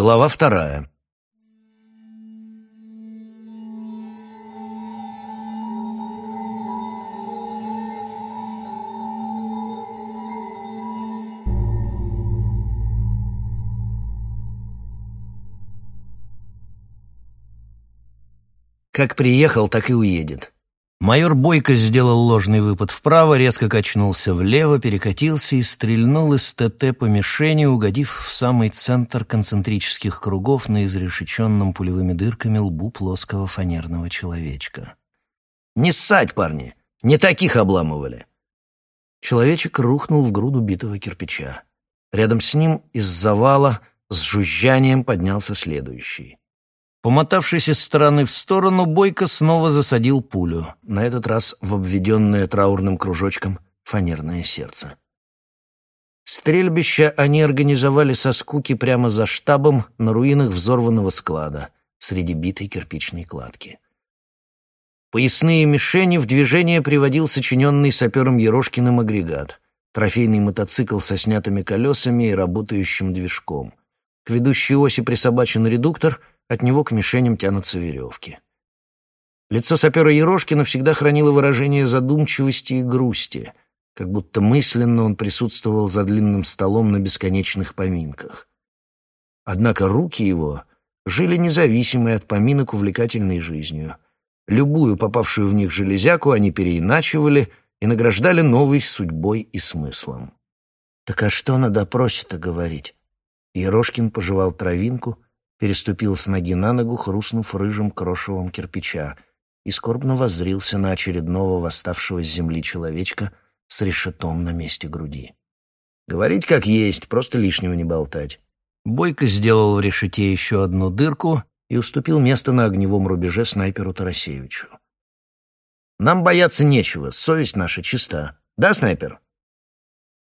Глава вторая. Как приехал, так и уедет. Майор Бойко сделал ложный выпад вправо, резко качнулся влево, перекатился и стрельнул из ТТ по мишени, угодив в самый центр концентрических кругов на изрешеченном пулевыми дырками лбу плоского фанерного человечка. «Не ссать, парни! Не таких обламывали!» Человечек рухнул в груду битого кирпича. Рядом с ним из завала с жужжанием поднялся следующий. Помотавшись из стороны в сторону, Бойко снова засадил пулю, на этот раз в обведенное траурным кружочком фанерное сердце. Стрельбища они организовали со скуки прямо за штабом на руинах взорванного склада среди битой кирпичной кладки. Поясные мишени в движение приводил сочиненный сапером Ерошкиным агрегат, трофейный мотоцикл со снятыми колесами и работающим движком. К ведущей оси присобачен редуктор — от него к мишеням тянутся веревки. Лицо сапера Ерошкина всегда хранило выражение задумчивости и грусти, как будто мысленно он присутствовал за длинным столом на бесконечных поминках. Однако руки его жили независимой от поминок увлекательной жизнью. Любую попавшую в них железяку они переиначивали и награждали новой судьбой и смыслом. «Так а что на допросе-то говорить?» Ерошкин пожевал травинку — переступил с ноги на ногу, хрустнув рыжим крошевом кирпича, и скорбно воззрился на очередного восставшего с земли человечка с решетом на месте груди. «Говорить как есть, просто лишнего не болтать». Бойко сделал в решете еще одну дырку и уступил место на огневом рубеже снайперу Тарасевичу. «Нам бояться нечего, совесть наша чиста. Да, снайпер?»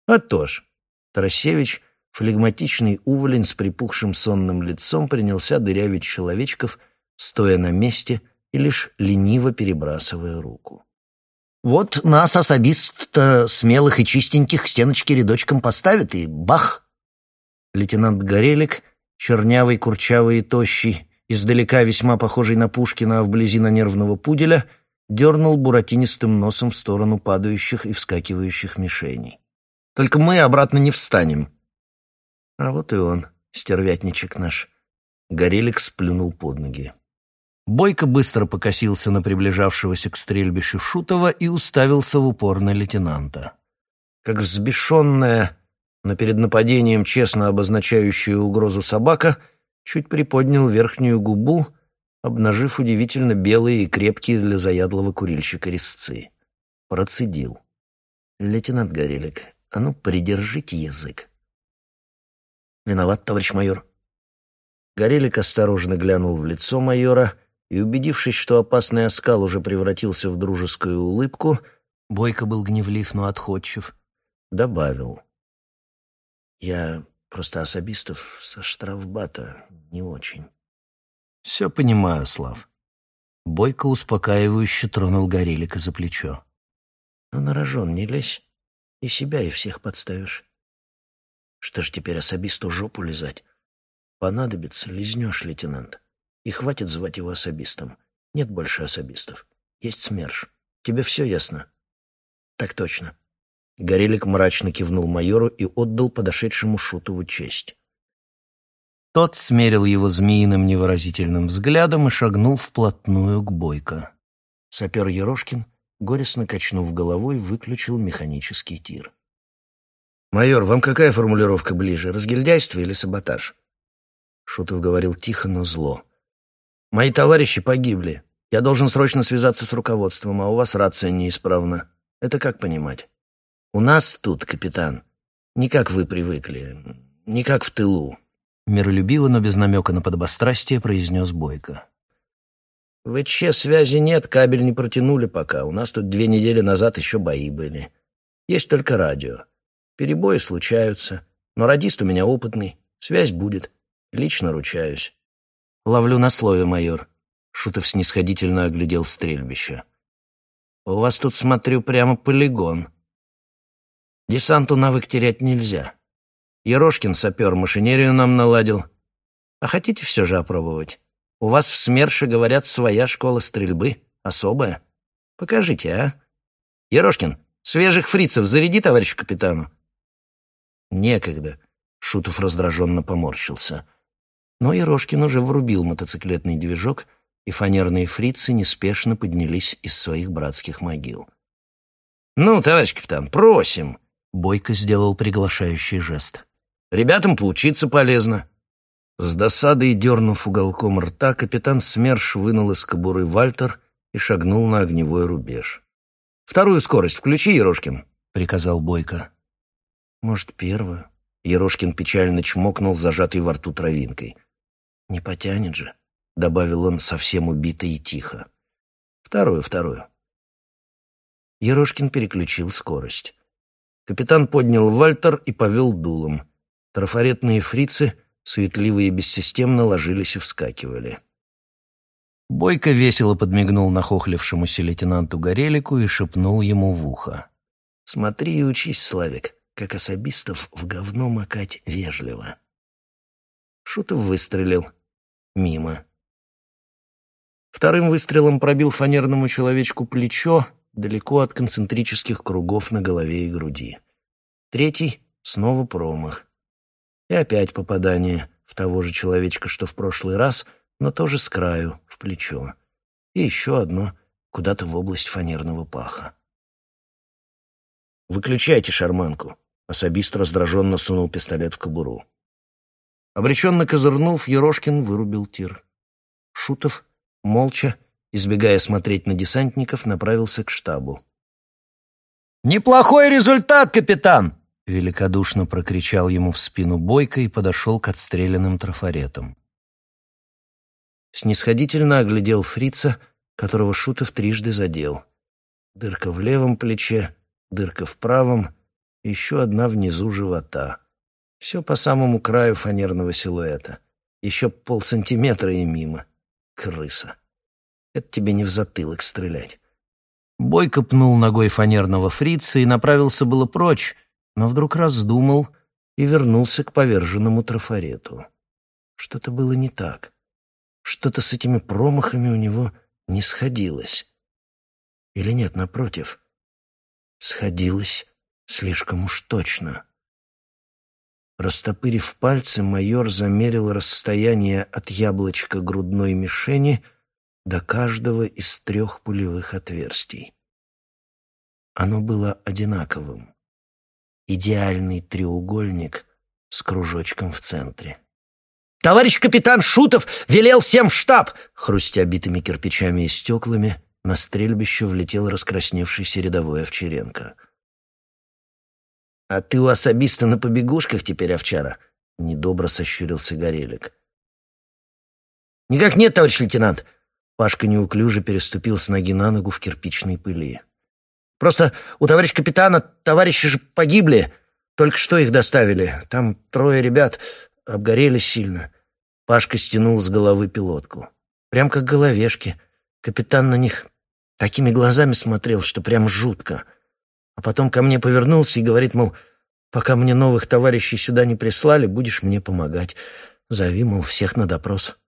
«А то ж». Тарасевич Флегматичный уволень с припухшим сонным лицом принялся дырявить человечков, стоя на месте и лишь лениво перебрасывая руку. «Вот нас особист-то смелых и чистеньких к стеночке рядочком поставит, и бах!» Лейтенант Горелик, чернявый, курчавый и тощий, издалека весьма похожий на Пушкина, а вблизи на нервного пуделя, дернул буратинистым носом в сторону падающих и вскакивающих мишеней. «Только мы обратно не встанем», а вот и он, стервятничек наш. Горелик сплюнул под ноги. Бойко быстро покосился на приближавшегося к стрельбищу Шутова и уставился в упор на лейтенанта. Как взбешенная, но перед нападением честно обозначающая угрозу собака, чуть приподнял верхнюю губу, обнажив удивительно белые и крепкие для заядлого курильщика резцы. Процедил. «Лейтенант Горелик, а ну, придержите язык. Виноват, товарищ майор. Горелик осторожно глянул в лицо майора и, убедившись, что опасный оскал уже превратился в дружескую улыбку, Бойко был гневлив, но отходчив, добавил. «Я просто особистов со штрафбата не очень». «Все понимаю, Слав». Бойко успокаивающе тронул Горелика за плечо. «Ну, на рожон не лезь, и себя, и всех подставишь. Что ж теперь особисту жопу лизать? Понадобится, лизнешь, лейтенант. И хватит звать его особистом. Нет больше особистов. Есть СМЕРШ. Тебе все ясно? Так точно. Горелик мрачно кивнул майору и отдал подошедшему Шутову честь. Тот смерил его змеиным невыразительным взглядом и шагнул вплотную к Бойко. Сапер Ерошкин, горестно качнув головой, выключил механический тир. «Майор, вам какая формулировка ближе, разгильдяйство или саботаж?» Шутов говорил тихо, но зло. «Мои товарищи погибли. Я должен срочно связаться с руководством, а у вас рация неисправна. Это как понимать? У нас тут, капитан, не как вы привыкли, не как в тылу». Миролюбиво, но без намека на подобострастие, произнес Бойко. «В ИЧ связи нет, кабель не протянули пока. У нас тут две недели назад еще бои были. Есть только радио. Перебои случаются, но радист у меня опытный, связь будет. Лично ручаюсь. Ловлю на слове, майор. Шутов снисходительно оглядел стрельбище. У вас тут, смотрю, прямо полигон. Десанту навык терять нельзя. Ерошкин, сапер, машинерию нам наладил. А хотите все же опробовать? У вас в СМЕРШе, говорят, своя школа стрельбы, особая. Покажите, а? Ерошкин, свежих фрицев заряди товарищу капитану. Некогда. Шутов раздраженно поморщился. Но Ерошкин уже врубил мотоциклетный движок, и фанерные фрицы неспешно поднялись из своих братских могил. «Ну, товарищ капитан, просим!» Бойко сделал приглашающий жест. «Ребятам поучиться полезно». С досадой дернув уголком рта, капитан СМЕРШ вынул из кобуры Вальтер и шагнул на огневой рубеж. «Вторую скорость включи, Ерошкин», — приказал Бойко. «Может, первую?» Ерошкин печально чмокнул зажатой во рту травинкой. «Не потянет же», — добавил он совсем убито и тихо. «Вторую, вторую». Ерошкин переключил скорость. Капитан поднял вальтер и повел дулом. Трафаретные фрицы, суетливые и бессистемно, ложились и вскакивали. Бойко весело подмигнул нахохлившемуся лейтенанту Горелику и шепнул ему в ухо. «Смотри и учись, Славик, как особистов в говно макать вежливо». Шутов выстрелил. Мимо. Вторым выстрелом пробил фанерному человечку плечо, далеко от концентрических кругов на голове и груди. Третий — снова промах. И опять попадание в того же человечка, что в прошлый раз, но тоже с краю, в плечо. И еще одно куда-то в область фанерного паха. «Выключайте шарманку», — особист раздраженно сунул пистолет в кобуру. Обреченно козырнув, Ерошкин вырубил тир. Шутов, молча, избегая смотреть на десантников, направился к штабу. «Неплохой результат, капитан!» — великодушно прокричал ему в спину Бойко и подошел к отстрелянным трафаретам. Снисходительно оглядел фрица, которого Шутов трижды задел. Дырка в левом плече, дырка в правом, еще одна внизу живота. Все по самому краю фанерного силуэта. Еще полсантиметра и мимо. Крыса. Это тебе не в затылок стрелять. Бойко пнул ногой фанерного фрица и направился было прочь, но вдруг раздумал и вернулся к поверженному трафарету. Что-то было не так. Что-то с этими промахами у него не сходилось. Или нет, напротив, сходилось слишком уж точно. Растопырив пальцы, майор замерил расстояние от яблочка грудной мишени — до каждого из трех пулевых отверстий. Оно было одинаковым. Идеальный треугольник с кружочком в центре. «Товарищ капитан Шутов велел всем в штаб!» Хрустя битыми кирпичами и стеклами, на стрельбище влетел раскрасневшийся рядовой Овчаренко. «А ты у особиста на побегушках теперь, овчара?» — недобро сощурился Горелик. «Никак нет, товарищ лейтенант. Пашка неуклюже переступил с ноги на ногу в кирпичной пыли. «Просто у товарища капитана товарищи же погибли. Только что их доставили. Там трое ребят обгорели сильно». Пашка стянул с головы пилотку. Прям как головешки. Капитан на них такими глазами смотрел, что прям жутко. А потом ко мне повернулся и говорит, мол, пока мне новых товарищей сюда не прислали, будешь мне помогать. Зови, мол, всех на допрос.